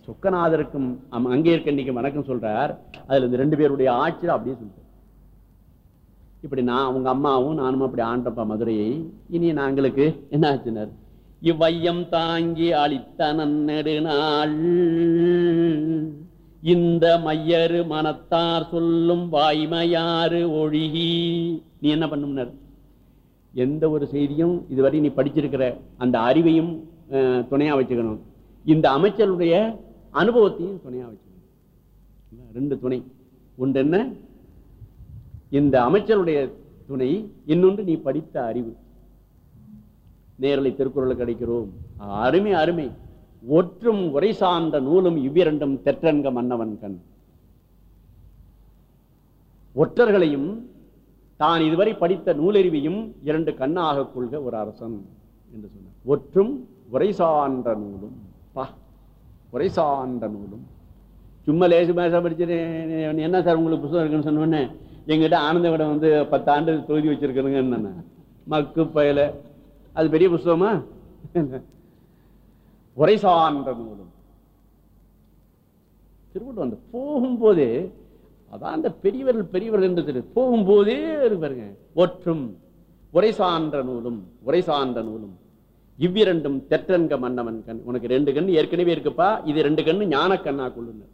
சொக்கநாதருக்கும் அம்- அங்கே இருக்க வணக்கம் சொல்றார். அதுல இந்த ரெண்டு பேருடைய ஆட்சியில் அப்படியே சொல்றார். இப்படி நான் அவங்க அம்மாவும் நானும் அப்படி ஆண்டப்பா மதுரையை இனி நாங்களுக்கு என்ன ஆச்சினர்? இவ்வையம் தாங்கி அளித்த நன்னெடுநாள் இந்த மையரு மனத்தார் சொல்லும் வாய்மையாறு ஒழுகி. நீ என்ன பண்ணும்னர்? எந்த ஒரு செய்தியும் இதுவரை நீ படிச்சிருக்கிற அந்த அறிவையும் அஹ், துணையா வச்சுக்கணும். இந்த அமைச்சருடைய அனுபவத்தையும் துணையா வச்சுக்கணும். ரெண்டு துணை. ஒன்று என்ன? இந்த அமைச்சருடைய துணை இன்னொன்று நீ படித்த அறிவு. நேரலை திருக்குறள் கிடைக்கிறோம் அருமை அருமை. ஒற்றும் உரை சார்ந்த நூலும் இவ்விரண்டும் தெற்றன்க மன்னவன் கண். ஒற்றர்களையும் தான் இதுவரை படித்த நூலறிவையும் இரண்டு கண்ணாக கொள்க ஒரு அரசன் என்று சொன்னார். ஒற்றும் உரை சார்ந்த நூலும். பா. உரை சான்ற நூலும். சும்மா லேசு மேசா படிச்சுட்டு என்ன சார் உங்களுக்கு புத்தகம் இருக்குன்னு சொன்னோன்னே எங்கிட்ட ஆனந்த விடம் வந்து பத்து ஆண்டு தொகுதி வச்சிருக்கணுங்க மக்கு பயல. அது பெரிய புஸ்தகமா? உரை சான்ற நூலும். திருவள்ளுவர் அந்த போகும்போதே அதான் அந்த பெரியவர்கள் பெரியவர்கள் என்று திரு போகும்போதே இருக்கு பாருங்க. ஒற்றும். உரை சான்ற நூலும் உரை சான்ற நூலும். இவ்விரண்டும் தெற்றன்க மன்னவன் கண். உனக்கு ரெண்டு கண் ஏற்கனவே இருக்குப்பா இது ரெண்டு கண்ணு ஞான கண்ணா கொள்ளுனர்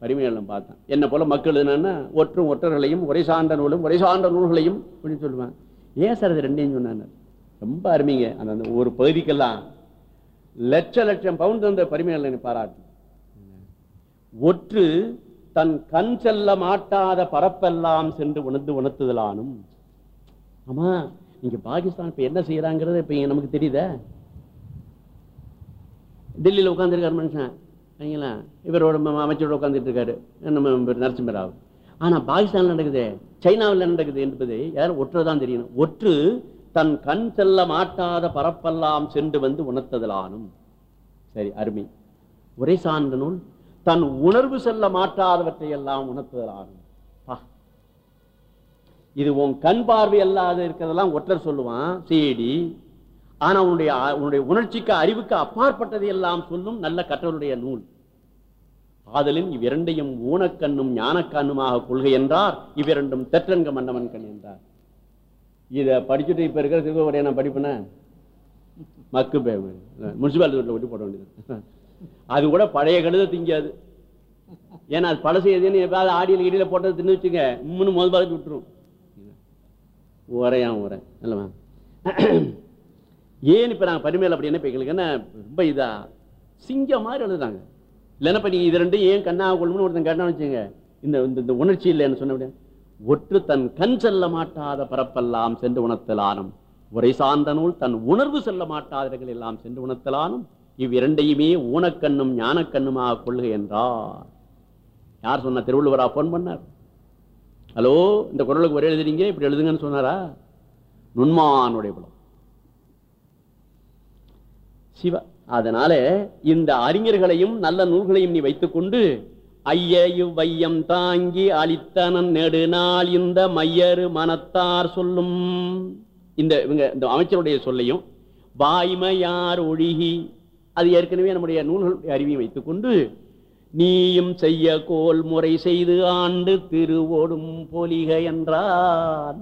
பரிமையெல்லாம் பார்த்தேன். என்ன போல மக்கள் என்னன்னா ஒற்றும் ஒற்றர்களையும் உரை சார்ந்த நூலும் உரை சார்ந்த நூல்களையும் அப்படின்னு சொல்லுவேன் ஏன் சார் அது ரெண்டையும் சொன்னாங்க? ரொம்ப அருமைங்க. அந்த அந்த ஒரு பகுதிக்கெல்லாம் லட்ச லட்சம் பவுண்ட் தந்த பரிமையாளனை பாராட்டு. ஒற்று தன் கண் செல்ல மாட்டாத பரப்பெல்லாம் சென்று உணர்ந்து உணர்த்துதலானும். ஆமா இங்க பாகிஸ்தான் இப்ப என்ன செய்யறாங்கிறது இப்ப இங்க நமக்கு தெரியுதா? டெல்லியில உட்காந்துருக்காரு மனுஷன். சரிங்களா? இவரோட அமைச்சரோட உட்காந்துட்டு இருக்காரு நம்ம நரசிம்மராவ் ஆனா பாகிஸ்தான்ல நடக்குது? சைனாவில் நடக்குது என்பது யாரும் ஒற்றுதான் தெரியணும் ஒற்று தன் கண் செல்ல மாட்டாத பரப்பெல்லாம் சென்று வந்து உணர்த்ததலானும். சரி அருமை. உரை சார்ந்த நூல். தன் உணர்வு செல்ல மாட்டாதவற்றை எல்லாம் உணர்த்துதலானும். இது உன் கண் பார்வை அல்லாத இருக்கிறதெல்லாம் ஒற்றர் சொல்லுவான் சேடி ஆனா உன்னுடைய உன்னுடைய உணர்ச்சிக்கு அறிவுக்கு அப்பாற்பட்டதை எல்லாம் சொல்லும் நல்ல கற்றவருடைய நூல். ஆதலின் இவ்விரண்டையும் ஊனக்கண்ணும் ஞானக்கண்ணுமாக கொள்கை என்றார். இவ்விரண்டும் தெற்றங்க மன்னவன் கண் என்றார். இதை படிச்சுட்டு இப்ப இருக்கிற திருவடைய நான் படிப்பேன. மக்கு முனிசிபாலிட்டி ஒட்டி போட வேண்டியது. அது கூட பழைய கழுத திங்காது. ஏன்னா அது பழசு எதுன்னு எதாவது ஆடியில் இடியில போட்டது தின்னு வச்சுங்க. முன்னு முதல் பாலத்து விட்டுரும். உரையான் உரை இல்லவா ஏன் இப்போ நாங்கள் பரிமையில் அப்படி என்ன இப்ப எங்களுக்கு என்ன ரொம்ப இதா? சிங்கம் மாதிரி எழுதுறாங்க இல்லைன்னா இப்போ நீங்கள் இது ரெண்டும் ஏன் கண்ணாக கொள்ளும்னு ஒருத்தன் கண்ணா வச்சுங்க இந்த இந்த- இந்த உணர்ச்சி இல்லைன்னு சொன்ன முடியாது ஒற்று தன் கண் செல்ல மாட்டாத பரப்பெல்லாம் சென்று உணர்த்தலானும். உரை சார்ந்த நூல் தன் உணர்வு செல்ல மாட்டாதவர்கள் எல்லாம் சென்று உணர்த்தலானும். இவ்விரண்டையுமே ஊனக்கண்ணும் ஞானக்கண்ணுமாக கொள்ளுக என்றார். யார் சொன்ன? திருவள்ளுவரா போன் பண்ணார். ஹலோ இந்த குரலுக்கு ஒரே எழுதுறீங்க? இப்படி எழுதுங்கன்னு சொன்னாரா? நுண்மானுடைய குலம். சிவ அதனால இந்த அறிஞர்களையும் நல்ல நூல்களையும் நீ வைத்துக்கொண்டு ஐய இவ்வையம் தாங்கி அளித்தனன் நெடுநாள் இந்த மையரு மனத்தார் சொல்லும். இந்த இவங்க இந்த அமைச்சருடைய சொல்லையும் வாய்மையார் ஒழுகி அது ஏற்கனவே நம்முடைய நூல்களுடைய அறிவையும் வைத்துக்கொண்டு நீயும் செய்ய கோல் முறை செய்து ஆண்டு திருவோடும் பொலிக என்றார்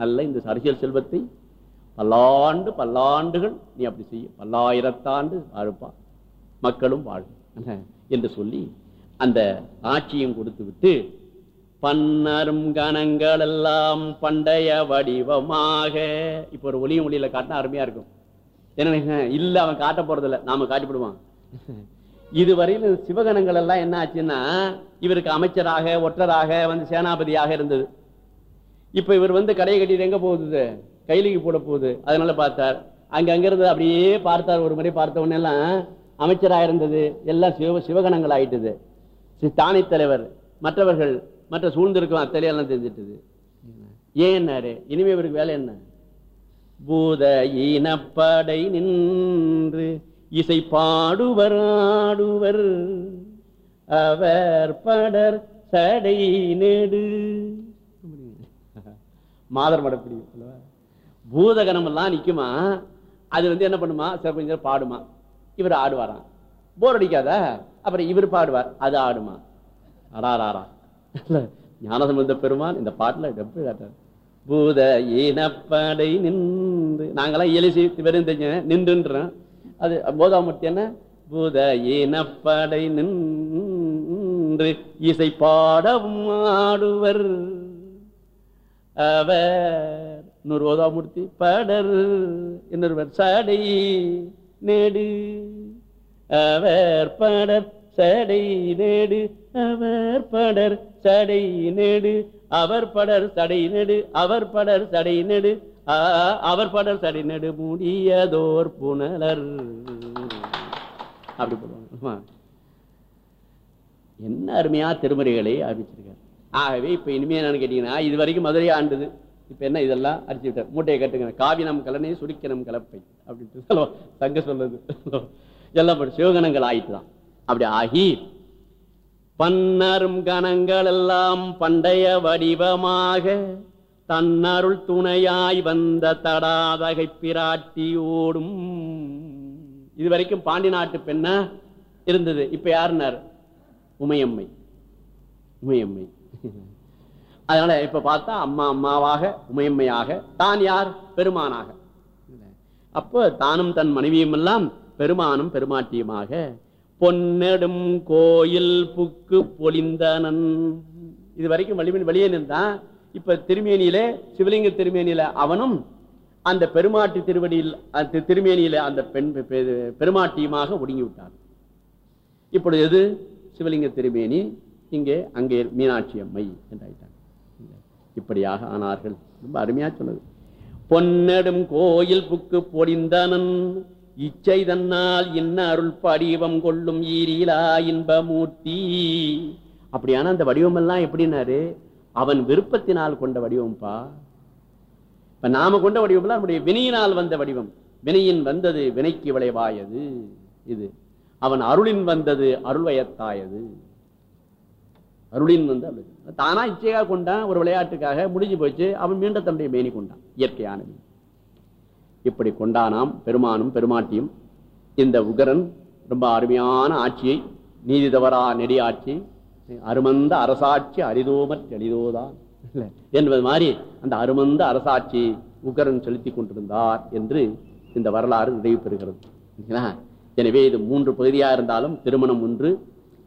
நல்ல இந்த அரசியல் செல்வத்தை பல்லாண்டு பல்லாண்டுகள் நீ அப்படி செய்ய பல்லாயிரத்தாண்டு வாழுப்பா. மக்களும் வாழும் என்று சொல்லி அந்த ஆட்சியும் கொடுத்து விட்டு பன்னரும் கணங்கள் எல்லாம் பண்டைய வடிவமாக இப்ப ஒரு ஒளியும் ஒளியில காட்டினா அருமையா இருக்கும். என்ன இல்ல அவன் காட்ட போறதில்ல நாம காட்டிவிடுவான் இதுவரையில் சிவகணங்கள் எல்லாம் என்ன ஆச்சுன்னா இவருக்கு அமைச்சராக ஒற்றராக வந்து சேனாபதியாக இருந்தது. இப்ப இவர் வந்து கடையை கட்டிட்டு எங்க போகுது? கைலிக்கு போட போகுது. அதனால பார்த்தார். அங்க அங்க இருந்து அப்படியே பார்த்தார். ஒரு முறை பார்த்த உடனே எல்லாம் அமைச்சராக இருந்தது. எல்லாம் சிவ சிவகணங்கள் ஆயிட்டுது. சி- தானை தலைவர். மற்றவர்கள் மற்ற சூழ்ந்திருக்கும் அத்தலையெல்லாம் தெரிஞ்சிட்டது. ஏன்னாரு இனிமே இவருக்கு வேலை என்ன? பூத இனப்படை நின்று இசை பாடுவர் ஆடுவர் அவர் படர் சடை நெடு. மாதர் மடப்பிடி பூதகணம் எல்லாம் நிற்குமா அது வந்து என்ன பண்ணுமா? சிறப்பு கொஞ்சம் பாடுமா. இவர் ஆடுவாராம். போர் அடிக்காதா? அப்புறம் இவர் பாடுவார் அது ஆடுமா? அடாராரா ஞானசம்பந்த பெருமான் இந்த பாட்டுல எப்படி காட்டார் பூத இனப்படை நின்று நாங்கெல்லாம் இயலிசி வெறும் நின்றுன்றோம். அது போதாமூர்த்தி என்ன? பூத இனப்படை நின்று இசை பாடவும் ஆடுவர். அவர் இன்னொரு போதாமூர்த்தி படர். இன்னொருவர் சடை நேடு. அவர் படர். சடை நேடு. அவர் படர். சடை நேடு. அவர் படர். சடை நெடு. அவர் படர். சடை நெடு. அவர் படர் சடை நெடு முடியதோர் புனலர். அப்படி போடுவாங்க. என்ன அருமையா திருமுறைகளை அறிவிச்சிருக்காரு ஆகவே இப்ப இனிமே என்னன்னு கேட்டீங்கன்னா இது வரைக்கும் மதுரை ஆண்டுது. இப்ப என்ன இதெல்லாம் அடிச்சு விட்டார். மூட்டையை கட்டுங்க காவினம் கலனை சுருக்கினம் கலப்பை. அப்படின்ட்டு சொல்லுவோம் தங்க சொல்லுது எல்லாம் படி சிவகணங்கள் ஆயிட்டுதான் அப்படி ஆகி பன்னரும் கணங்கள் எல்லாம் பண்டைய வடிவமாக தன்னருள் துணையாய் வந்த தடாதகை பிராட்டியோடும் இதுவரைக்கும் பாண்டி நாட்டு பெண்ணா இருந்தது. இப்ப யாருனார் உமையம்மை. உமையம்மை. அதனால இப்ப பார்த்தா அம்மா அம்மாவாக உமையம்மையாக தான் யார்? பெருமானாக. அப்போ தானும் தன் மனைவியும் எல்லாம் பெருமானும் பெருமாட்டியுமாக பொன்னெடும் கோயில் புக்கு பொழிந்தனன் இது வரைக்கும் வலிமன் வெளியே நின்றான் இப்ப திருமேனியிலே சிவலிங்க திருமேனியில அவனும் அந்த பெருமாட்டி திருவடியில் அந்த திருமேனியில அந்த பெண் பெ- பெருமாட்டியுமாக ஒடுங்கி விட்டார் இப்பொழுது எது? சிவலிங்க திருமேனி இங்கே அங்கே மீனாட்சி அம்மை என்றாயிட்டாங்க இப்படியாக ஆனார்கள். ரொம்ப அருமையா சொன்னது. பொன்னெடும் கோயில் புக்கு பொடிந்தனன் இச்சை தன்னால் இன்ன அருள் படிவம் கொள்ளும் ஈரிலா இன்பமூர்த்தி. அப்படியான அந்த வடிவம் எல்லாம் எப்படின்னாரு? அவன் விருப்பத்தினால் கொண்ட வடிவம்ப்பா இப்ப நாம கொண்ட வடிவம் அவனுடைய நம்முடைய வினையினால் வந்த வடிவம். வினையின் வந்தது வினைக்கு விளைவாயது. இது. அவன் அருளின் வந்தது அருள்வயத்தாயது. அருளின் வந்து அருள். தானா இச்சையாக கொண்டான் ஒரு விளையாட்டுக்காக முடிஞ்சு போச்சு அவன் மீண்டும் தன்னுடைய மேனி கொண்டான் இயற்கையான இப்படி கொண்டானாம் பெருமானும் பெருமாட்டியும். இந்த உகரன் ரொம்ப அருமையான ஆட்சியை நீதி தவறா நெடி ஆட்சி அருமந்த அரசாட்சி அரிதோமற் எளிதோதான். என்பது மாதிரி அந்த அருமந்த அரசாட்சி உகரன் செலுத்தி கொண்டிருந்தார் என்று இந்த வரலாறு நிறைவு பெறுகிறது? எனவே இது மூன்று பகுதியா இருந்தாலும் திருமணம் ஒன்று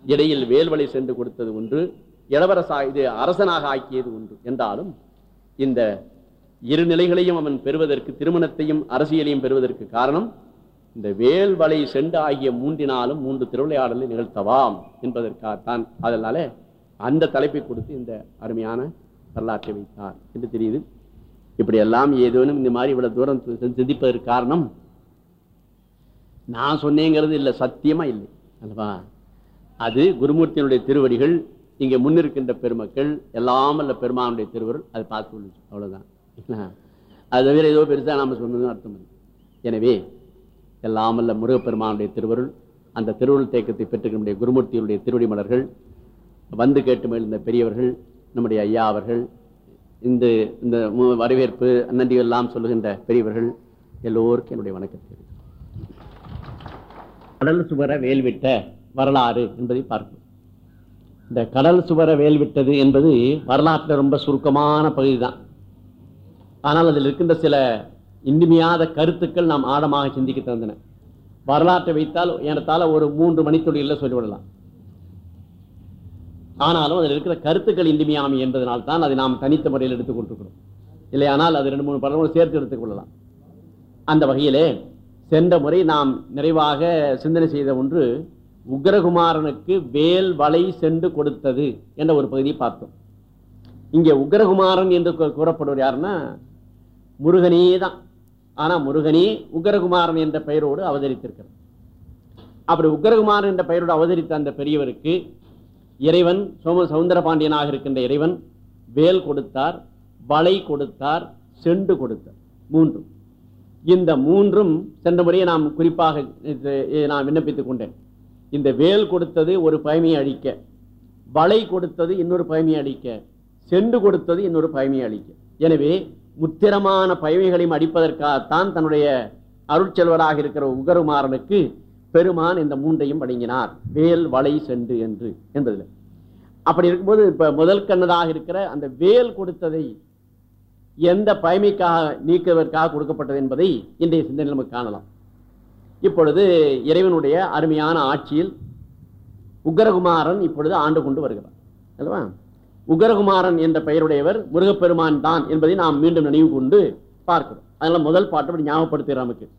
இடையில் வேல்வழி சென்று கொடுத்தது ஒன்று இளவரசா இது அரசனாக ஆக்கியது ஒன்று என்றாலும் இந்த இரு நிலைகளையும் அவன் பெறுவதற்கு திருமணத்தையும் அரசியலையும் பெறுவதற்கு காரணம் இந்த வேல் வலை செண்டு ஆகிய மூன்றினாலும் மூன்று திருவிளையாடலை நிகழ்த்தவாம் என்பதற்காகத்தான் அதனால அந்த தலைப்பை கொடுத்து இந்த அருமையான வரலாற்றை வைத்தார். என்று தெரியுது. இப்படியெல்லாம் ஏதோனும் ஏதேனும் இந்த மாதிரி இவ்வளவு தூரம் சிந்திப்பதற்கு காரணம்? நான் சொன்னேங்கிறது இல்லை சத்தியமா இல்லை. அல்லவா? அது குருமூர்த்தியினுடைய திருவடிகள் இங்கே முன்னிருக்கின்ற பெருமக்கள் எல்லாம் அல்ல பெருமானுடைய திருவருள் அதை பார்த்து அவ்வளோதான் அவ்வளவுதான். அது தவிர ஏதோ பெருசா நாம சொன்னதுன்னு அர்த்தம் எனவே எல்லாம் அல்ல முருகப்பெருமானுடைய திருவருள் அந்த திருவருள் தேக்கத்தை பெற்றுக்க குருமூர்த்தியுடைய திருவடி மலர்கள் வந்து கேட்டு மேலிருந்த பெரியவர்கள் நம்முடைய ஐயா அவர்கள் இந்த இந்த மு- வரவேற்பு நன்றி எல்லாம் சொல்லுகின்ற பெரியவர்கள் எல்லோருக்கும் என்னுடைய வணக்கத்தை கடல் சுவர வேல்விட்ட வரலாறு என்பதை பார்ப்போம். இந்த கடல் சுவர வேல்விட்டது என்பது வரலாற்றில் ரொம்ப சுருக்கமான பகுதி தான் ஆனால் அதில் இருக்கின்ற சில இனிமையாத கருத்துக்கள் நாம் ஆழமாக சிந்திக்க தந்தன வரலாற்றை வைத்தால் ஏறத்தாழ ஒரு மூன்று மணித்துளிகளில் சொல்லிவிடலாம். ஆனாலும் அதில் இருக்கிற கருத்துக்கள் இனிமையாமை என்பதனால் தான் அதை நாம் தனித்த முறையில் எடுத்துக் கொண்டிருக்கிறோம். இல்லையானால் அது ரெண்டு மூணு படங்களும் சேர்த்து எடுத்துக் கொள்ளலாம். அந்த வகையிலே சென்ற முறை நாம் நிறைவாக சிந்தனை செய்த ஒன்று உக்ரகுமாரனுக்கு வேல் வலை சென்று கொடுத்தது என்ற ஒரு பகுதியை பார்த்தோம். இங்கே உக்ரகுமாரன் என்று கூறப்படுவர் யாருன்னா முருகனே தான். ஆனா முருகனே உக்ரகுமாரன் என்ற பெயரோடு அவதரித்திருக்கிறார். அப்படி உக்ரகுமாரன் என்ற பெயரோடு அவதரித்த அந்த பெரியவருக்கு இறைவன் சோம சவுந்தர பாண்டியனாக இருக்கின்ற இறைவன் வேல் கொடுத்தார் வலை கொடுத்தார் செண்டு கொடுத்தார். மூன்றும். இந்த மூன்றும் சென்ற முறையை நாம் குறிப்பாக நான் விண்ணப்பித்துக் கொண்டேன். இந்த வேல் கொடுத்தது ஒரு பயமையை அழிக்க வலை கொடுத்தது இன்னொரு பயமையை அழிக்க செண்டு கொடுத்தது இன்னொரு பயமையை அழிக்க. எனவே உத்திரமான பயமைகளையும் அடிப்பதற்காகத்தான் தன்னுடைய அருட்செல்வராக இருக்கிற உகருமாறனுக்கு பெருமான் இந்த மூன்றையும் வழங்கினார் வேல் வலை சென்று என்று என்பதில். அப்படி இருக்கும்போது இப்ப முதல் கண்ணதாக இருக்கிற அந்த வேல் கொடுத்ததை எந்த பயமைக்காக நீக்குவதற்காக கொடுக்கப்பட்டது என்பதை இன்றைய சிந்தனை நமக்கு காணலாம். இப்பொழுது இறைவனுடைய அருமையான ஆட்சியில் உக்ரகுமாரன் இப்பொழுது ஆண்டு கொண்டு வருகிறார் அல்லவா? உகரகுமாரன் என்ற பெயருடையவர் முருகப்பெருமான் தான் என்பதை நாம் மீண்டும் நினைவு கொண்டு பார்க்கிறோம். அதனால முதல் பாட்டு அப்படி ஞாபகப்படுத்துகிற நமக்கு.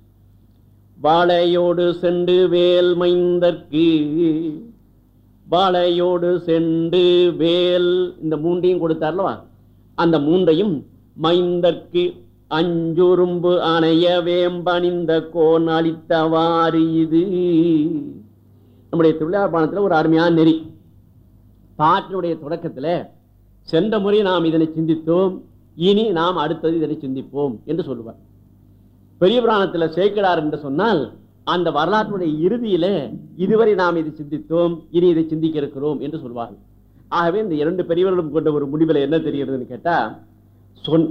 வாழையோடு சென்று வேல் மைந்தற்கு வாழையோடு சென்று வேல் இந்த மூன்றையும் கொடுத்தார்லவா? அந்த மூன்றையும் மைந்தற்கு அஞ்சுரும்பு அணைய வேம்பணிந்த கோன் அளித்தவாறு இது. நம்முடைய தொழிலாளர் ஒரு அருமையான நெறி. பாட்டினுடைய தொடக்கத்துல சென்ற முறை நாம் இதனை சிந்தித்தோம் இனி நாம் அடுத்தது இதனை சிந்திப்போம் என்று சொல்லுவார். பெரிய புராணத்தில் சேர்க்கிறார் என்று சொன்னால் அந்த வரலாற்றுடைய இறுதியில இதுவரை நாம் இதை சிந்தித்தோம் இனி இதை சிந்திக்க இருக்கிறோம் என்று சொல்வார்கள். ஆகவே இந்த இரண்டு பெரியவர்களும் கொண்ட ஒரு முடிவில் என்ன தெரிகிறதுன்னு கேட்டா சொன்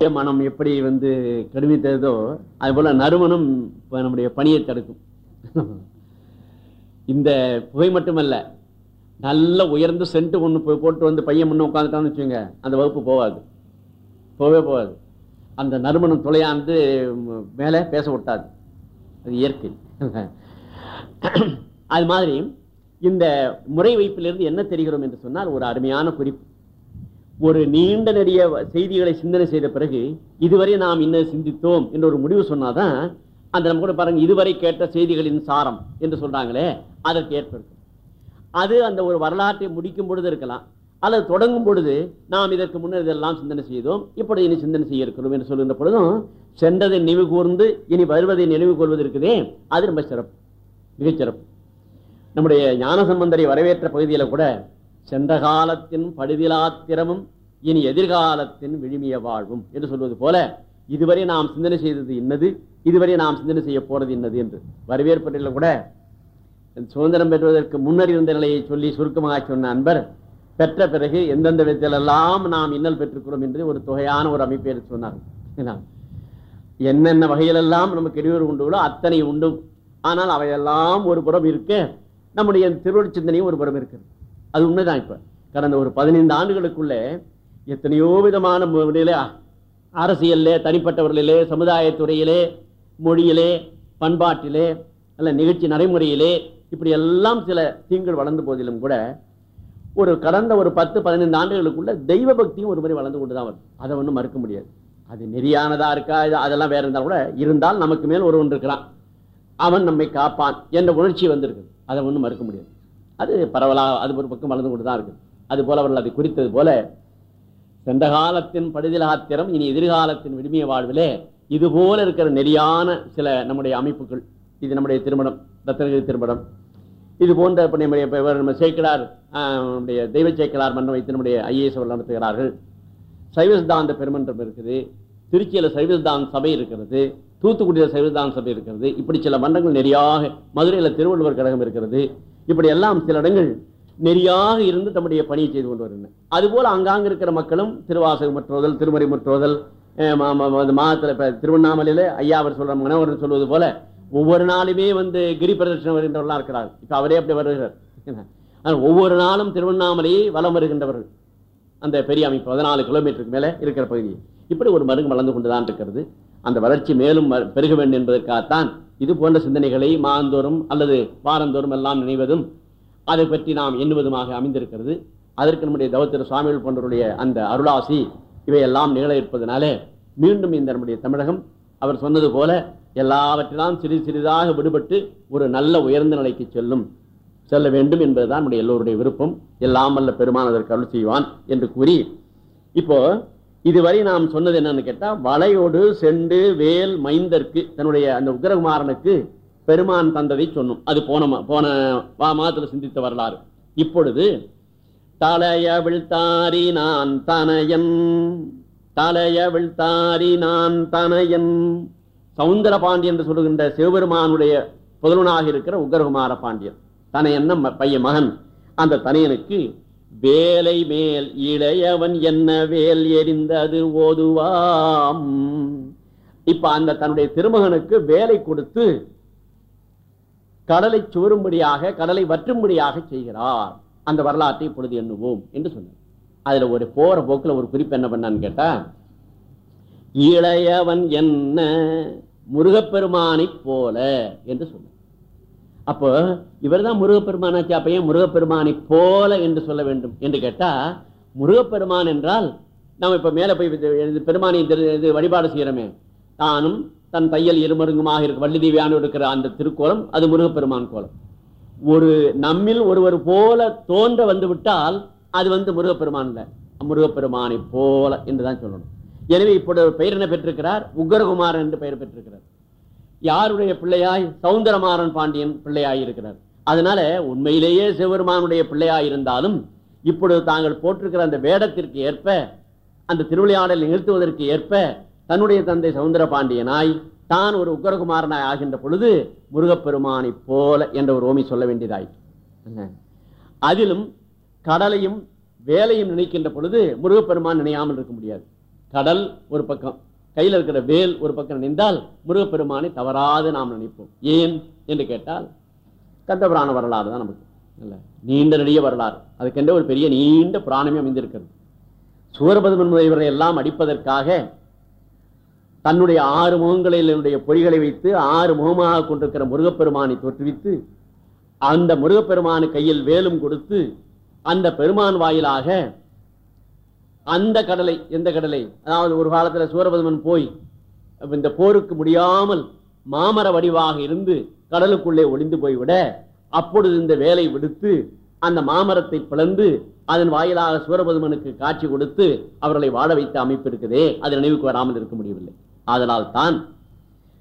மனம் எப்படி வந்து கடுமைத்ததோ அது போல நறுமணம் இப்போ நம்முடைய பணியை தடுக்கும். இந்த புகை மட்டுமல்ல நல்ல உயர்ந்து சென்ட் ஒன்று போய் போட்டு வந்து பையன் முன்ன உட்காந்துட்டான்னு வச்சுங்க அந்த வகுப்பு போகாது போகவே போகாது அந்த நறுமணம் துளையாந்து மேலே பேச விட்டாது அது இயற்கை. அது மாதிரி இந்த முறை வைப்பிலிருந்து என்ன தெரிகிறோம் என்று சொன்னால் ஒரு அருமையான குறிப்பு. ஒரு நீண்ட நெடிய செய்திகளை சிந்தனை செய்த பிறகு இதுவரை நாம் இன்னும் சிந்தித்தோம் என்று ஒரு முடிவு சொன்னாதான் அந்த நம்ம கூட பாருங்க இதுவரை கேட்ட செய்திகளின் சாரம் என்று சொல்றாங்களே அதற்கு ஏற்படுத்தும் அது அந்த ஒரு வரலாற்றை முடிக்கும் பொழுது இருக்கலாம். அல்லது தொடங்கும் பொழுது நாம் இதற்கு முன்னர் இதெல்லாம் சிந்தனை செய்தோம் இப்பொழுது இனி சிந்தனை செய்ய இருக்கிறோம் என்று சொல்கின்ற பொழுதும் சென்றதை நினைவு கூர்ந்து இனி வருவதை நினைவு கூர்வது இருக்குதே அது ரொம்ப சிறப்பு மிகச்சிறப்பு நம்முடைய ஞானசம்பந்தரை வரவேற்ற பகுதியில் கூட சென்ற காலத்தின் படுதிலாத்திரமும் இனி எதிர்காலத்தின் விழுமிய வாழ்வும். என்று சொல்வது போல இதுவரை நாம் சிந்தனை செய்தது இன்னது இதுவரை நாம் சிந்தனை செய்ய போறது இன்னது என்று. வரவேற்பட்டில கூட சுதந்திரம் பெறுவதற்கு முன்னர் இருந்த நிலையை சொல்லி சுருக்கமாக சொன்ன அன்பர் பெற்ற பிறகு எந்தெந்த விதத்திலெல்லாம் நாம் இன்னல் பெற்றுக்கிறோம் என்று ஒரு தொகையான ஒரு அமைப்பை எடுத்து சொன்னார்கள் என்னென்ன வகையிலெல்லாம் நமக்கு இடையூறு உண்டுகளோ அத்தனை உண்டும். ஆனால் அவையெல்லாம் ஒரு புறம் இருக்க நம்முடைய திருவள்ளு சிந்தனையும் ஒரு புறம் இருக்கிறது. அது உண்மைதான் இப்ப. கடந்த ஒரு பதினைந்து ஆண்டுகளுக்குள்ள எத்தனையோ விதமான முறையில அரசியல்ல தனிப்பட்டவர்களிலே சமுதாயத்துறையிலே மொழியிலே பண்பாட்டிலே அல்ல நிகழ்ச்சி நடைமுறையிலே இப்படி எல்லாம் சில தீங்குகள் வளர்ந்த போதிலும் கூட ஒரு கடந்த ஒரு பத்து பதினைந்து ஆண்டுகளுக்குள்ள தெய்வ பக்தியும் ஒரு முறை வளர்ந்து கொண்டு தான் வரும் அதை ஒன்றும் மறுக்க முடியாது. அது நெறியானதா இருக்கா அதெல்லாம் வேற இருந்தால் கூட இருந்தால் நமக்கு மேல் ஒருவன் இருக்கிறான். அவன் நம்மை காப்பான் என்ற உணர்ச்சி வந்திருக்கு அதை ஒன்றும் மறுக்க முடியாது. அது பரவலாக அது ஒரு பக்கம் வளர்ந்து கொண்டு தான் இருக்கு அது போல அவர்கள் அதை குறித்தது போல சென்ற காலத்தின் படுதிலாத்திரம் இனி எதிர்காலத்தின் விடுமைய வாழ்விலே இது போல இருக்கிற நெறியான சில நம்முடைய அமைப்புகள் இது நம்முடைய திருமணம் ரத்தனகிரி திருமணம். இது போன்ற இப்ப நம்முடைய நம்ம சேக்கலார் நம்முடைய தெய்வ சேக்கலார் மன்றம் வைத்து நம்முடைய ஐஏஎஸ் அவர்கள் நடத்துகிறார்கள். சைவசித்தாந்த பெருமன்றம் இருக்குது திருச்சியில் சைவசித்தாந்த சபை இருக்கிறது தூத்துக்குடியில் சைவசித்தாந்த சபை இருக்கிறது இப்படி சில மன்றங்கள் நெறியாக மதுரையில் திருவள்ளுவர் கழகம் இருக்கிறது இப்படி எல்லாம் சில இடங்கள் நெறியாக இருந்து தம்முடைய பணியை செய்து கொண்டு வருகின்றன. அதுபோல் அங்காங்க இருக்கிற மக்களும் திருவாசகம் முற்றுவதல் திருமறை முற்றுவதல் மாதத்தில் இப்போ திருவண்ணாமலையில் ஐயா அவர் சொல்ற மனோகரன் சொல்வது போல ஒவ்வொரு நாளுமே வந்து கிரி பிரதர்ஷனம் வருகின்றவர்களாக இருக்கிறார் இப்போ அவரே அப்படி வருகிறார். ஒவ்வொரு நாளும் திருவண்ணாமலையை வலம் வருகின்றவர்கள். அந்த பெரிய அமைப்பு பதினாலு கிலோமீட்டருக்கு மேலே இருக்கிற பகுதி. இப்படி ஒரு மருங்கு வளர்ந்து கொண்டுதான் இருக்கிறது. அந்த வளர்ச்சி மேலும் பெருக வேண்டும் என்பதற்காகத்தான் இது போன்ற சிந்தனைகளை மாந்தோறும் அல்லது வாரந்தோறும் எல்லாம் நினைவதும் அதை பற்றி நாம் எண்ணுவதுமாக அமைந்திருக்கிறது. அதற்கு நம்முடைய தவத்திர சுவாமிகள் போன்றவருடைய அந்த அருளாசி இவையெல்லாம் நிகழ இருப்பதனாலே மீண்டும் இந்த நம்முடைய தமிழகம் அவர் சொன்னது போல எல்லாவற்றிலாம் சிறிது சிறிதாக விடுபட்டு ஒரு நல்ல உயர்ந்த நிலைக்கு செல்லும். செல்ல வேண்டும் என்பதுதான் நம்முடைய எல்லோருடைய விருப்பம். எல்லாம் அல்ல பெருமான் அதற்கு அருள் செய்வான் என்று கூறி இப்போ இதுவரை நாம் சொன்னது என்னன்னு கேட்டா வலையோடு செண்டு வேல் மைந்தற்கு தன்னுடைய அந்த உக்ரகுமாரனுக்கு பெருமான் தந்ததை சொன்னோம். அது போன போன மாதத்துல சிந்தித்த வரலாறு. இப்பொழுது தலையவிழ் தாரி நான் தனையன் தலையவிழ் தாரி நான் தனையன். சவுந்தர பாண்டியன் என்று சொல்லுகின்ற சிவபெருமானுடைய புதல்வனாக இருக்கிற உக்ரகுமார பாண்டியன். தனையன் பையன் மகன். அந்த தனையனுக்கு வேலை மேல் இளையவன் என்ன வேல் எரிந்தது ஓதுவாம். இப்ப அந்த தன்னுடைய திருமகனுக்கு வேலை கொடுத்து கடலை சுவரும்படியாக கடலை வற்றும்படியாக செய்கிறார். அந்த வரலாற்றை இப்பொழுது எண்ணுவோம் என்று சொன்னார். அதுல ஒரு போற போக்குல ஒரு குறிப்பு என்ன பண்ணான்னு கேட்டா இளையவன் என்ன முருகப்பெருமானைப் போல என்று சொன்னார். அப்போ இவர்தான் முருகப்பெருமானாச்சு அப்ப ஏன் முருகப்பெருமானை போல என்று சொல்ல வேண்டும் என்று கேட்டா முருகப்பெருமான் என்றால் நம்ம இப்ப மேல போய் பெருமானை இது வழிபாடு செய்யறோமே. தானும் தன் தையல் இருமருங்குமாக இருக்க வள்ளி இருக்கிற அந்த திருக்கோலம் அது முருகப்பெருமான் கோலம். ஒரு நம்மில் ஒருவர் போல தோன்ற வந்து விட்டால் அது வந்து முருகப்பெருமான் இல்ல. முருகப்பெருமானை போல என்றுதான் சொல்லணும். எனவே இப்பொழுது பெயர் என்ன பெற்றிருக்கிறார்? உக்ரகுமார் என்று பெயர் பெற்றிருக்கிறார். யாருடைய பிள்ளையாய் சவுந்தரமாறன் பாண்டியன் பிள்ளையாய் இருக்கிறார் அதனால உண்மையிலேயே சிவபெருமானுடைய பிள்ளையாய் இருந்தாலும் இப்பொழுது தாங்கள் போட்டிருக்கிற அந்த வேடத்திற்கு ஏற்ப அந்த திருவிளையாடல் நிறுத்துவதற்கு ஏற்ப தன்னுடைய தந்தை சவுந்தர பாண்டியனாய் தான் ஒரு உக்கரகுமாரனாய் ஆகின்ற பொழுது முருகப்பெருமானை போல என்ற ஒரு ஓமி சொல்ல வேண்டியதாயிற்று. அதிலும் கடலையும் வேலையும் நினைக்கின்ற பொழுது முருகப்பெருமான் நினையாமல் இருக்க முடியாது. கடல் ஒரு பக்கம் கையில் இருக்கிற வேல் ஒரு பக்கம் நினைந்தால் முருகப்பெருமானை தவறாது நாம் நினைப்போம். ஏன் என்று கேட்டால் கந்தபுராண வரலாறு தான் நமக்கு. இல்லை நீண்ட நெடிய வரலாறு. அதுக்கென்ற ஒரு பெரிய நீண்ட புராணமே அமைந்திருக்கிறது. சூரபதுமன் முதலியவரை எல்லாம் அடிப்பதற்காக தன்னுடைய ஆறு முகங்களில் என்னுடைய பொறிகளை வைத்து ஆறு முகமாக கொண்டிருக்கிற முருகப்பெருமானை தோற்றுவித்து அந்த முருகப்பெருமான கையில் வேலும் கொடுத்து அந்த பெருமான் வாயிலாக அந்த கடலை எந்த கடலை? அதாவது ஒரு காலத்தில் சூரபதுமன் போய் இந்த போருக்கு முடியாமல் மாமர வடிவாக இருந்து கடலுக்குள்ளே ஒளிந்து போய்விட அப்பொழுது இந்த வேலை விடுத்து அந்த மாமரத்தை பிளந்து அதன் வாயிலாக சூரபதுமனுக்கு காட்சி கொடுத்து அவர்களை வாழ வைத்த அமைப்பு இருக்குதே அது நினைவுக்கு வராமல் இருக்க முடியவில்லை. அதனால் தான்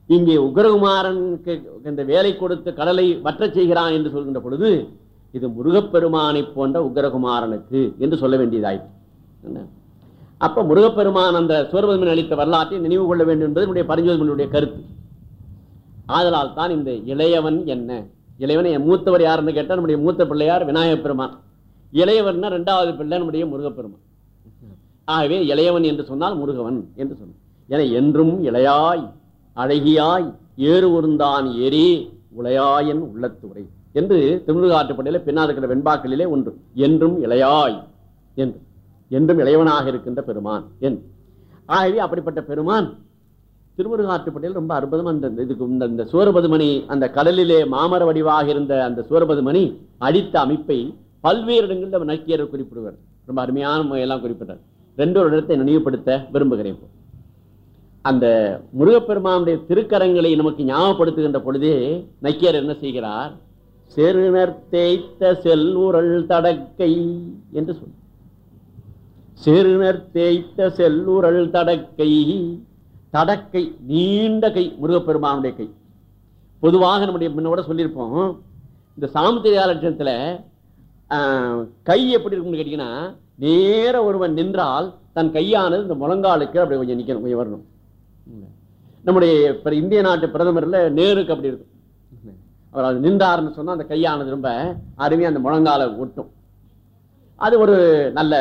இங்கே உக்ரகுமாரனுக்கு இந்த வேலை கொடுத்து கடலை வற்றச் செய்கிறான் என்று சொல்கின்ற பொழுது இது முருகப்பெருமானை போன்ற உக்ரகுமாரனுக்கு என்று சொல்ல வேண்டியதாயிற்று. அப்ப முருகப்பெருமான் அந்த சூரபதுமன் அளித்த வரலாற்றை நினைவு கொள்ள வேண்டும் என்பது என்னுடைய பரிஞ்சோதமனுடைய கருத்து. ஆதலால் தான் இந்த இளையவன் என்ன? இளையவன் என் மூத்தவர் யாருன்னு கேட்டால் நம்முடைய மூத்த பிள்ளையார் விநாயகப் பெருமான். இளையவன்னா ரெண்டாவது பிள்ளை நம்முடைய முருகப்பெருமான். ஆகவே இளையவன் என்று சொன்னால் முருகவன் என்று சொன்னான் என என்றும் இளையாய் அழகியாய் ஏறு உருந்தான் ஏறி உளையாயன் உள்ளத்துறை. என்று திருமுருகாற்றுப்படையில பின்னால் இருக்கிற வெண்பாக்களிலே ஒன்று. என்றும் இளையாய் என்று. என்றும் இளையவனாக இருக்கின்ற பெருமான் என். ஆகவே அப்படிப்பட்ட பெருமான் திருமுருகாற்றுப்பட்டியில் ரொம்ப அற்புதம் அந்த இதுக்கு இந்த- இந்த சூரபதுமணி அந்த கடலிலே மாமர வடிவாக இருந்த அந்த சூரபதுமணி அடித்த அமைப்பை பல்வேறு இடங்களில் அவர் நக்கியர் குறிப்பிடுவார். ரொம்ப அருமையான முறையெல்லாம் குறிப்பிட்டார். ரெண்டு ஒரு இடத்தை நினைவுபடுத்த விரும்புகிறேன் அந்த முருகப்பெருமானுடைய திருக்கரங்களை நமக்கு ஞாபகப்படுத்துகின்ற பொழுதே நக்கியர் என்ன செய்கிறார்? செருணர் தேய்த்த செல்லுரல் தடக்கை என்று சொல் செருணர் தேய்த்த செல்லுரல் தடக்கை தடக்கை நீண்ட கை முருகப்பெருமானுடைய கை. பொதுவாக நம்முடைய முன்னோட சொல்லியிருப்போம். இந்த சாமுத்திரியா லட்சணத்துல கை எப்படி இருக்கும்னு கேட்டீங்கன்னா நேர ஒருவன் நின்றால் தன் கையானது இந்த முழங்காலுக்கு அப்படி கொஞ்சம் நிற்கணும் கொஞ்சம் வரணும். நம்முடைய இந்திய நாட்டு பிரதமரில் நேருக்கு அப்படி இருக்கும். அவர் அது நின்றாருன்னு சொன்னால் அந்த கையானது ரொம்ப அருமையாக அந்த முழங்கால ஒட்டும் அது ஒரு நல்ல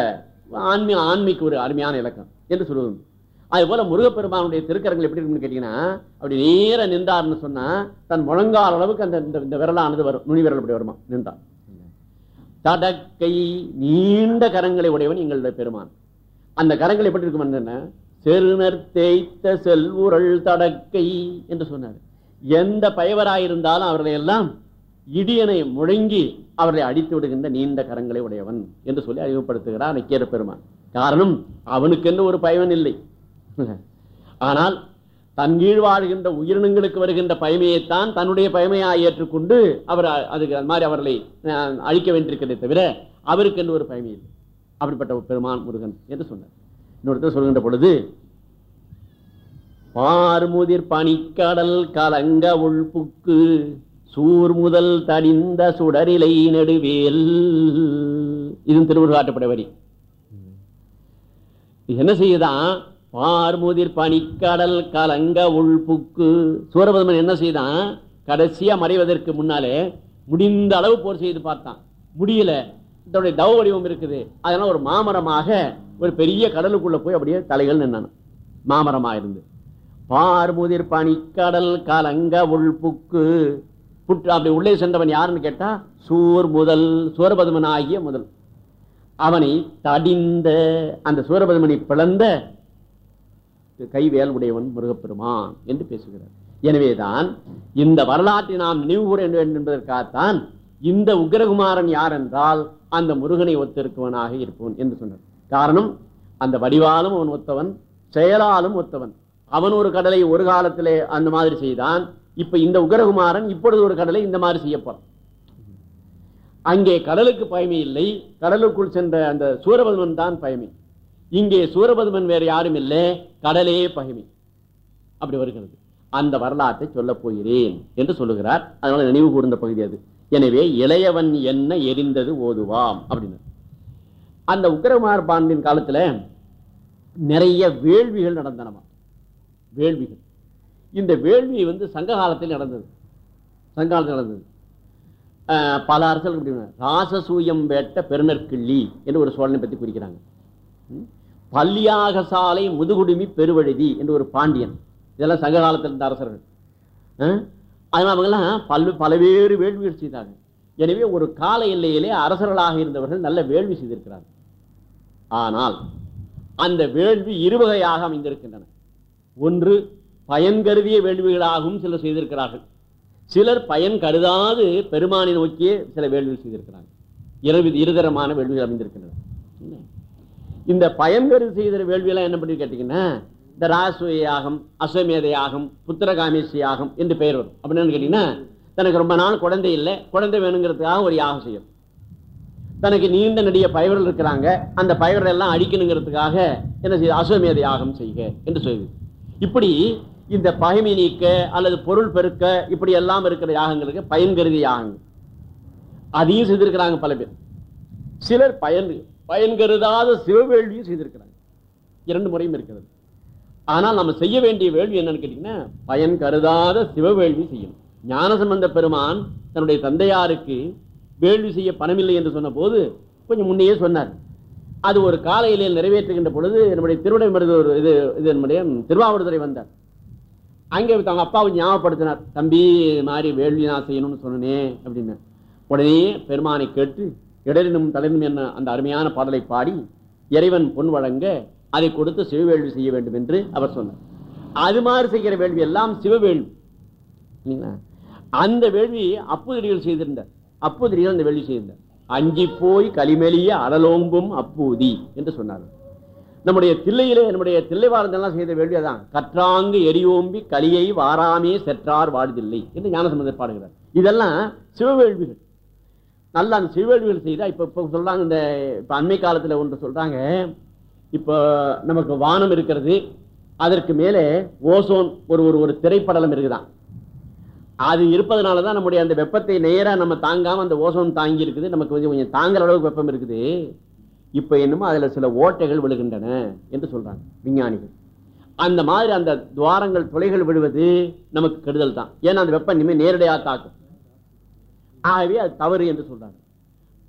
ஆன்மீக ஆன்மீக்கு ஒரு அருமையான இலக்கம் என்று சொல்லுவது அது போல முருகப்பெருமானுடைய திருக்கரங்கள் எப்படி இருக்குன்னு கேட்டீங்கன்னா அப்படி நேர நின்றார்னு சொன்னா தன் முழங்கால் அளவுக்கு அந்த இந்த- இந்த விரலானது வரும். நுனி விரல் அப்படி வருமா? நின்றார் தடக்கை நீண்ட கரங்களை உடையவன் எங்களுடைய பெருமான். அந்த கரங்கள் எப்படி இருக்கும் செருணர் தேய்த்த செல்வுரள் தடக்கை என்று சொன்னார். எந்த பயவராயிருந்தாலும் அவர்களை எல்லாம் இடியனை முழங்கி அவர்களை அடித்து விடுகின்ற நீண்ட கரங்களை உடையவன் என்று சொல்லி அறிவுப்படுத்துகிறார் நக்கீர பெருமான். காரணம் அவனுக்கென்று ஒரு பயவன் இல்லை. ஆனால் தன் கீழ் வாழ்கின்ற உயிரினங்களுக்கு வருகின்ற பயமையைத்தான் தன்னுடைய பயமையாக ஏற்றுக்கொண்டு அவர் அதுக்கு அது மாதிரி அவர்களை அஹ், அழிக்க வேண்டியிருக்கிறதே தவிர அவருக்கு என்று ஒரு பயமை இல்லை. அப்படிப்பட்ட ஒரு பெருமான் முருகன் என்று சொன்னார். இன்னொருத்தர் சொல்கின்ற பொழுது பார்முதிர் பனிக்கடல் கலங்க உள்புக்கு சூர் முதல் தனிந்த சுடரிலை நெடுவேல். இதுவும் திருமுருகாட்டப்பட வரி. என்ன செய்யுதான் பார்முதிர் பனிக்கடல் கலங்க உள்புக்கு சூரபதமன் என்ன செய்தான்? கடைசியா மறைவதற்கு முன்னாலே முடிந்த அளவு போர் செய்து பார்த்தான். முடியல. இதனுடைய தவ வடிவம் இருக்குது. அதனால ஒரு மாமரமாக ஒரு பெரிய கடலுக்குள்ள போய் அப்படியே தலைகள் நின்னான். மாமரமா இருந்து பார்முதிர் பனிக்கடல் கலங்க உள்புக்கு புற்று அப்படி உள்ளே சென்றவன் யாருன்னு கேட்டா சூர் முதல் சூரபதுமன் ஆகிய முதல். அவனை தடிந்த அந்த சூரபதுமனை பிளந்த கைவேல் உடையவன் முருகப்பெருமான் என்று பேசுகிறார். எனவேதான் இந்த வரலாற்றை நாம் நினைவு கூற வேண்டும் என்பதற்காகத்தான் இந்த உக்ரகுமாரன் யார் என்றால் அந்த முருகனை ஒத்திருக்கவனாக இருப்பவன் என்று சொன்னார். காரணம் அந்த வடிவாலும் அவன் ஒத்தவன் செயலாலும் ஒத்தவன். அவன் ஒரு கடலை ஒரு காலத்திலே அந்த மாதிரி செய்தான் இப்ப இந்த உகரகுமாரன் இப்பொழுது ஒரு கடலை இந்த மாதிரி செய்யப்படும் அங்கே கடலுக்கு பயமை இல்லை. கடலுக்குள் சென்ற அந்த சூரபதுமன் தான் பயமை. இங்கே சூரபதுமன் வேற யாரும் இல்லை. கடலே பகைமை அப்படி வருகிறது. அந்த வரலாற்றை சொல்லப் போகிறேன் என்று சொல்லுகிறார். அதனால நினைவு கூர்ந்த பகுதி அது. எனவே இளையவன் என்ன எரிந்தது ஓதுவாம் அப்படின்னு. அந்த உக்கிரகுமார் பாண்டின் காலத்துல நிறைய வேள்விகள் நடந்தனவா? வேள்விகள். இந்த வேள்வி வந்து சங்க காலத்தில் நடந்தது. சங்க காலத்தில் நடந்தது பல அரசர்கள் ராசசூயம் வேட்ட பெருநற்கிள்ளி என்று ஒரு சோழனை பற்றி குறிக்கிறாங்க. ம்? பல்லியாக சாலை முதுகுடுமி பெருவழுதி என்று ஒரு பாண்டியன். இதெல்லாம் சங்க காலத்தில் இருந்த அரசர்கள். அதனால் அவங்கெல்லாம் பல் பலவேறு வேள்விகள் செய்தாங்க. எனவே ஒரு கால எல்லையிலே அரசர்களாக இருந்தவர்கள் நல்ல வேள்வி செய்திருக்கிறார்கள். ஆனால் அந்த வேள்வி இருவகையாக அமைந்திருக்கின்றன. ஒன்று பயன் கருதிய வேள்விகளாகவும் சிலர் செய்திருக்கிறார்கள். சிலர் பயன் கருதாது பெருமானை நோக்கியே சில வேள்விகள் செய்திருக்கிறாங்க இரவு இருதரமான வேள்விகள் அமைந்திருக்கின்றன. இந்த பயன் கருதி செய்த வேள்வியெல்லாம் என்ன பண்ணி கேட்டீங்கன்னா இந்த ராசுவ யாகம் அஸ்வமேத யாகம் புத்திரகாமேசி யாகம் என்று பெயர் வரும். அப்படின்னு கேட்டீங்கன்னா தனக்கு ரொம்ப நாள் குழந்தை இல்லை குழந்தை வேணுங்கிறதுக்காக ஒரு யாகம் செய்யும். தனக்கு நீண்ட நெடிய பயவர்கள் இருக்கிறாங்க அந்த பயவர்கள் எல்லாம் அழிக்கணுங்கிறதுக்காக என்ன செய்ய அஸ்வமேத யாகம் செய்க என்று சொல்லுது. இப்படி இந்த பகைமை நீக்க அல்லது பொருள் பெருக்க இப்படி எல்லாம் இருக்கிற யாகங்களுக்கு பயன் கருதி யாகங்கள் அதையும் செய்திருக்கிறாங்க பல பேர். சிலர் பயன் பயன் கருதாத சிவவேள்வியும் செய்திருக்கிறாங்க. இரண்டு முறையும் இருக்கிறது. ஆனால் நம்ம செய்ய வேண்டிய வேள்வி என்னன்னு கேட்டீங்கன்னா பயன் கருதாத சிவவேள்வி செய்யணும். ஞானசம்பந்த பெருமான் தன்னுடைய தந்தையாருக்கு வேள்வி செய்ய பணமில்லை என்று சொன்ன போது கொஞ்சம் முன்னையே சொன்னார். அது ஒரு காலையிலே நிறைவேற்றுகின்ற பொழுது என்னுடைய திருவிடை மருதூர் இது இது என்னுடைய திருவாவூர்துறை வந்தார். அங்கே அவங்க அப்பாவை ஞாபகப்படுத்தினார். தம்பி இது மாதிரி வேள்வி நான் செய்யணும்னு சொன்னேன் அப்படின்னு. உடனே பெருமானை கேட்டு இடரினும் தலைனும் என்ன அந்த அருமையான பாடலை பாடி இறைவன் பொன் வழங்க அதை கொடுத்து சிவவேள்வி செய்ய வேண்டும் என்று அவர் சொன்னார். அது மாதிரி செய்கிற வேள்வி எல்லாம் சிவவேள்வி. இல்லைங்களா? அந்த வேள்வி அப்புதிரிகள் செய்திருந்தார். அப்புதிரிகள் அந்த வேள்வி செய்திருந்தார். அஞ்சி போய் களிமெலிய அடலோம்பும் அப்பூதி என்று சொன்னார் நம்முடைய தில்லையிலே நம்முடைய தில்லைவாரந்தெல்லாம் செய்த வேண்டியதான் கற்றாங்கு எரியோம்பி கலியை வாராமே செற்றார் வாழ்தில்லை என்று ஞானசம்பந்தர் பாடுகிறார். இதெல்லாம் சிவவேள்விகள். நல்ல அந்த சிவவேள்விகள் செய்தால் இப்போ இப்போ சொல்கிறாங்க இந்த இப்போ அண்மை காலத்தில் ஒன்று சொல்கிறாங்க இப்போ நமக்கு வானம் இருக்கிறது அதற்கு மேலே ஓசோன் ஒரு ஒரு ஒரு திரைப்படலம் இருக்குதான். அது இருப்பதனால தான் நம்முடைய அந்த வெப்பத்தை நேராக நம்ம தாங்காமல் அந்த ஓசோன் தாங்கி இருக்குது நமக்கு கொஞ்சம் கொஞ்சம் தாங்குற அளவுக்கு வெப்பம் இருக்குது. இப்ப என்னமோ அதுல சில ஓட்டைகள் விழுகின்றன என்று சொல்றாங்க விஞ்ஞானிகள். அந்த மாதிரி அந்த துவாரங்கள் துளைகள் விழுவது நமக்கு கெடுதல் தான். ஏன்னா அந்த வெப்பம் இனிமேல் நேரடியாக தாக்கும். ஆகவே அது தவறு என்று சொல்றாங்க.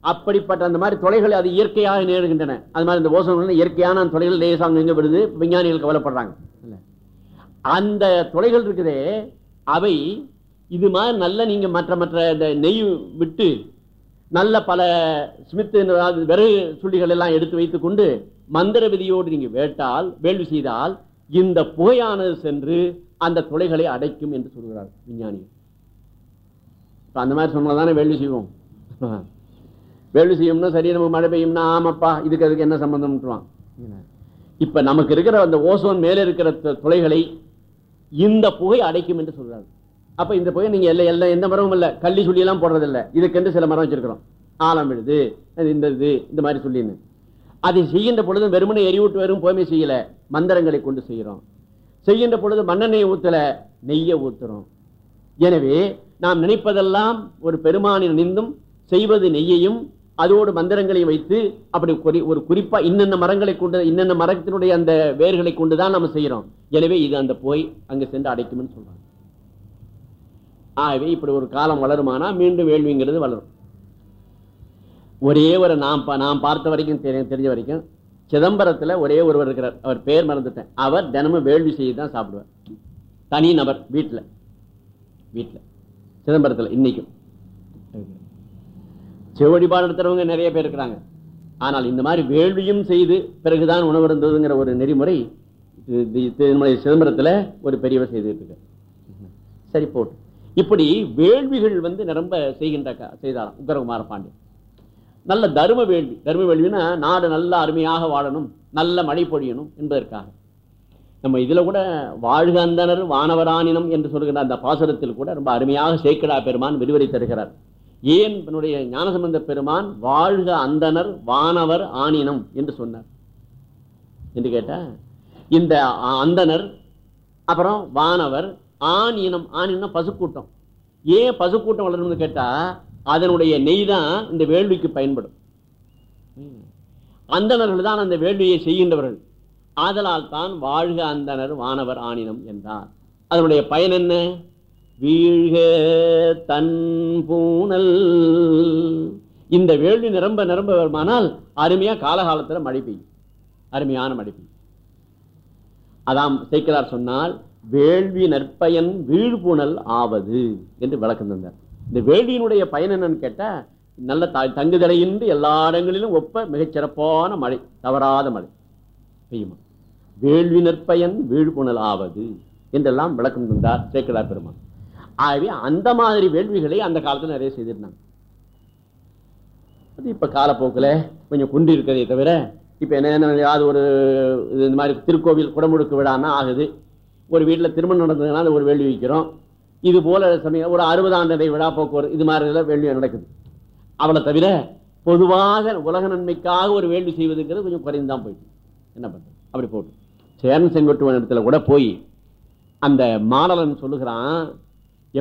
அப்படிப்பட்ட அந்த மாதிரி தொலைகள் அது இயற்கையாக நேருகின்றன. அது மாதிரி இந்த ஓசோன் இயற்கையான அந்த தொலைகள் லேசாங்க எங்க விடுது விஞ்ஞானிகள் கவலைப்படுறாங்க. அந்த தொலைகள் இருக்குதே அவை இது மாதிரி நல்ல நீங்க மற்ற மற்ற இந்த நெய் விட்டு நல்ல பல ஸ்மித் வெறு விறகு சுள்ளிகள் எல்லாம் எடுத்து வைத்துக் கொண்டு மந்திர விதியோடு நீங்க வேட்டால் வேள்வி செய்தால் இந்த புகையானது சென்று அந்த துளைகளை அடைக்கும் என்று சொல்கிறார் விஞ்ஞானி. இப்போ அந்த மாதிரி சொன்னாதானே வேள்வி செய்வோம். வேள்வி செய்யும்னா சரி நம்ம மழை பெய்யும்னா ஆமாப்பா இதுக்கு அதுக்கு என்ன சம்பந்தம்ட்டுவான் இப்ப நமக்கு இருக்கிற அந்த ஓசோன் மேலே இருக்கிற துளைகளை இந்த புகை அடைக்கும் என்று சொல்றாரு அப்ப இந்த பகுதி நீங்க எல்லாம் எல்லாம் எந்த மரமும் இல்ல. கள்ளி சொல்லி எல்லாம் போடுறது இல்ல இதுக்கென்று சில மரம் வச்சிருக்கிறோம். ஆலம் எழுது அது இந்த இது இந்த மாதிரி சொல்லின்னு. அதை செய்கின்ற பொழுது வெறுமனை எரிவிட்டு வெறும் போய்மை செய்யல. மந்திரங்களை கொண்டு செய்கிறோம். செய்கின்ற பொழுது மண்ணெண்ணெய் ஊத்தல நெய்யை ஊத்துறோம். எனவே நாம் நினைப்பதெல்லாம் ஒரு பெருமானின் நின்றும் செய்வது நெய்யையும் அதோடு மந்திரங்களையும் வைத்து அப்படி குறி- ஒரு குறிப்பா இன்னென்ன மரங்களை கொண்டு இன்னென்ன மரத்தினுடைய அந்த வேர்களை கொண்டுதான் நம்ம செய்யறோம் எனவே இது அந்த போய் அங்கு சென்று அடைக்கும்னு சொல்றாங்க. ஆகவே இப்படி ஒரு காலம் வளருமானா மீண்டும் வேள்விங்கிறது வளரும். ஒரே ஒரு நாம் பா- பார்த்த வரைக்கும் தெரிஞ்ச வரைக்கும் சிதம்பரத்தில் ஒரே ஒருவர் இருக்கிறார். அவர் பேர் மறந்துட்டேன். அவர் தினமும் வேள்வி செய்து தான் சாப்பிடுவார். தனி நபர் வீட்டில் வீட்டில் சிதம்பரத்தில் இன்னைக்கும். செவழிபாடு நடத்துறவங்க நிறைய பேர் இருக்கிறாங்க. ஆனால் இந்த மாதிரி வேள்வியும் செய்து பிறகுதான் உணவு இருந்ததுங்கிற ஒரு நெறிமுறை சிதம்பரத்தில் திருமலை ஒரு பெரியவர் செய்துட்டு இருக்க சரி போட்டு. இப்படி வேள்விகள் வந்து நிரம்ப செய்கின்ற க- செய்தாராம் உக்கரகுமார பாண்டியன். நல்ல தர்ம வேள்வி. தர்ம வேள்வினா நாடு நல்ல அருமையாக வாழணும் நல்ல மழை பொழியணும் என்பதற்காக. நம்ம இதில் கூட வாழ்க அந்தனர் வானவரானினம் என்று சொல்கிற அந்த பாசுரத்தில் கூட ரொம்ப அருமையாக சேக்கடா பெருமான் விரிவரைத்திருக்கிறார் தருகிறார். ஏன் என்னுடைய ஞானசம்பந்த பெருமான் வாழ்க அந்தனர் வானவர் ஆனினம் என்று சொன்னார். என்று கேட்டால் இந்த அந்தனர் அப்புறம் வானவர் ஆண் இனம் ஆண் இனம் பசுக்கூட்டம். ஏன் பசுக்கூட்டம் வளரணும்னு கேட்டா அதனுடைய நெய் தான் இந்த வேள்விக்கு பயன்படும். அந்தணர்கள் தான் அந்த வேள்வியை செய்கின்றவர்கள். ஆதலால் தான் வாழ்க அந்தனர் வானவர் ஆணினம் என்றார். அதனுடைய பயன் என்ன? வீழ்க தன் பூனல் இந்த வேள்வி நிரம்ப நிரம்ப வருமானால் அருமையா காலகாலத்தில் மழை பெய்யும். அருமையான மழை பெய்யும். அதாம் சேக்கிரார் சொன்னால் வேள்வி நற்பயன் வீழ்புணல் ஆவது என்று விளக்கம் தந்தார். இந்த வேள்வியினுடைய பயன் என்னன்னு கேட்டா நல்ல த- எல்லா இடங்களிலும் ஒப்ப மிகச்சிறப்பான மழை தவறாத மழை பெய்யுமா? வேள்வி நற்பயன் வீழ்புணல் ஆவது என்றெல்லாம் விளக்கம் தந்தார் சேக்கிரார் பெருமான். ஆகவே அந்த மாதிரி வேள்விகளை அந்த காலத்தில் நிறைய செய்திருந்தாங்க. அது இப்போ காலப்போக்கில் கொஞ்சம் குண்டு இருக்கிறதே தவிர இப்போ என்ன என்ன ஏதாவது ஒரு இது இந்த மாதிரி திருக்கோவில் குடமுழுக்கு விழான்னா ஆகுது. ஒரு வீட்டில் திருமணம் நடந்ததுன்னா அது ஒரு வேள்வி வைக்கிறோம். இது போல சமயம் ஒரு அறுபதாம் தேதி விழா போக்குவரத்து இது மாதிரி எல்லாம் வேள்வி நடக்குது. அவளை தவிர பொதுவாக உலக நன்மைக்காக ஒரு வேள்வி செய்வதுங்கிறது கொஞ்சம் குறைந்தான் போயிட்டு. என்ன பண்ணுறது அப்படி போட்டு. சேரன் செங்கோட்டுவன் இடத்துல கூட போய் அந்த மாடலன் சொல்லுகிறான்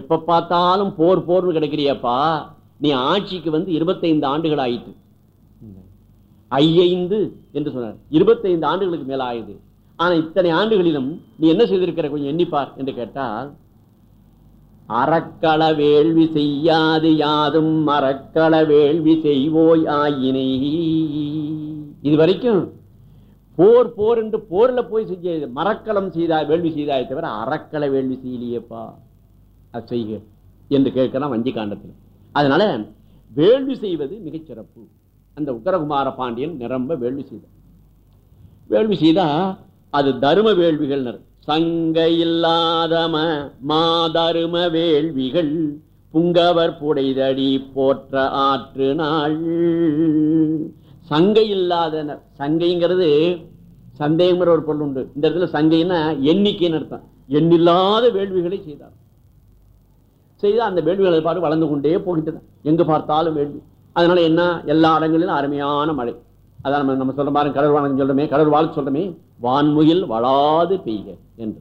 எப்ப பார்த்தாலும் போர் போர்னு கிடைக்கிறியப்பா. நீ ஆட்சிக்கு வந்து இருபத்தைந்து ஆண்டுகள் ஆயிட்டு. ஐந்து என்று சொன்னார். இருபத்தைந்து ஆண்டுகளுக்கு மேல ஆயுது. ஆனா இத்தனை ஆண்டுகளிலும் நீ என்ன செய்திருக்கிற? கொஞ்சம் எண்ணிப்பார் என்று கேட்டால் அறக்கள வேள்வி செய்யாது யாதும் மறக்கள வேள்வி செய்வோய் ஆயினை. இதுவரைக்கும் போர் போர் என்று போர்ல போய் செஞ்ச மரக்களம் செய்தா வேள்வி செய்தாய் தவிர அறக்கள வேள்வி செய்யலையேப்பா அது செய்க என்று கேட்கலாம் வஞ்சி காண்டத்தில். அதனால வேள்வி செய்வது மிகச்சிறப்பு அந்த உத்தரகுமார பாண்டியன் நிரம்ப வேள்வி செய்தார். வேள்வி செய்தா அது தரும வேள்விகள் சங்க இல்லாதம மாதரும வேள்விகள் புங்கவர் புடைதடி போற்ற ஆற்று நாள். சங்கை இல்லாதனர் சங்கைங்கிறது சந்தேகங்கிற ஒரு பொருள் உண்டு. இந்த இடத்துல சங்கைன்னா எண்ணிக்கைன்னு அர்த்தம். எண்ணில்லாத வேள்விகளை செய்தார். செய்து அந்த வேள்விகளை பாட்டு வளர்ந்து கொண்டே போகின்றன. எங்கு பார்த்தாலும் வேள்வி. அதனால என்ன? எல்லா இடங்களிலும் அருமையான மழை. அதான் நம்ம நம்ம சொல்ற மாதிரி கடல் வானம் சொல்றமே கடல் வாழ் சொல்றமே வான்முகில் வளாது பெய்க என்று.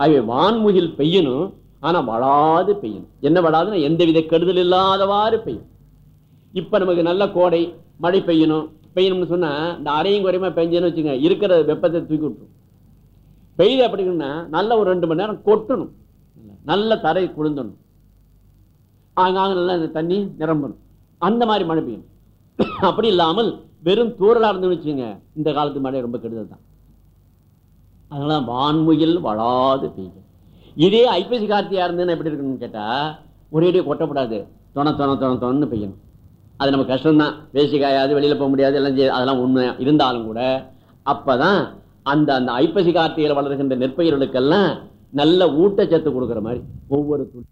ஆகவே வான்முகில் பெய்யணும் ஆனா வளாது பெய்யணும். என்ன வளாதுன்னா எந்தவித கெடுதல் இல்லாதவாறு பெய்யும். இப்ப நமக்கு நல்ல கோடை மழை பெய்யணும் பெய்யணும்னு சொன்னா இந்த அரையும் குறையுமா பெஞ்சேன்னு வச்சுங்க இருக்கிற வெப்பத்தை தூக்கி விட்டுரும். பெய்யுது அப்படின்னா நல்ல ஒரு ரெண்டு மணி நேரம் கொட்டணும். நல்ல தரை குளிர்ந்தணும். ஆங்காங்க நல்லா தண்ணி நிரம்பணும். அந்த மாதிரி மழை பெய்யணும். அப்படி இல்லாமல் வெறும் தூரலாக இருந்து வச்சுங்க இந்த காலத்து மழை ரொம்ப கெடுதல் தான் அதனால வான்முயல் வளாது பெய்யும் இதே ஐப்பசி கார்த்தியாக இருந்ததுன்னா எப்படி இருக்கணும்னு கேட்டால் ஒரேடியே கொட்டப்படாது. தொண தொண தொண தொணன்னு பெய்யணும். அது நம்ம கஷ்டம்தான். வேசி காயாது வெளியில் போக முடியாது எல்லாம் செய்ய- அதெல்லாம் உண்மை. இருந்தாலும் கூட அப்பதான் அந்த அந்த ஐப்பசி கார்த்திகையில் வளர்கின்ற நெற்பயிர்களுக்கெல்லாம் நல்ல ஊட்டச்சத்து கொடுக்குற மாதிரி ஒவ்வொரு துணி